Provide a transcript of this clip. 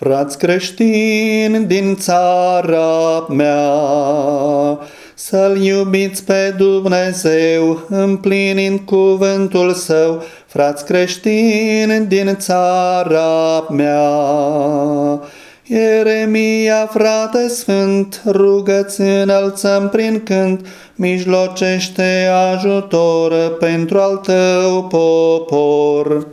Frați creștini din țara mea, să-L iubiți pe Dumnezeu, împlinind cuvântul Său, frați creștini din țara mea. Ieremia, frate sfânt, rugă-ți înălțăm prin cânt, mijlocește ajutor pentru al tău popor.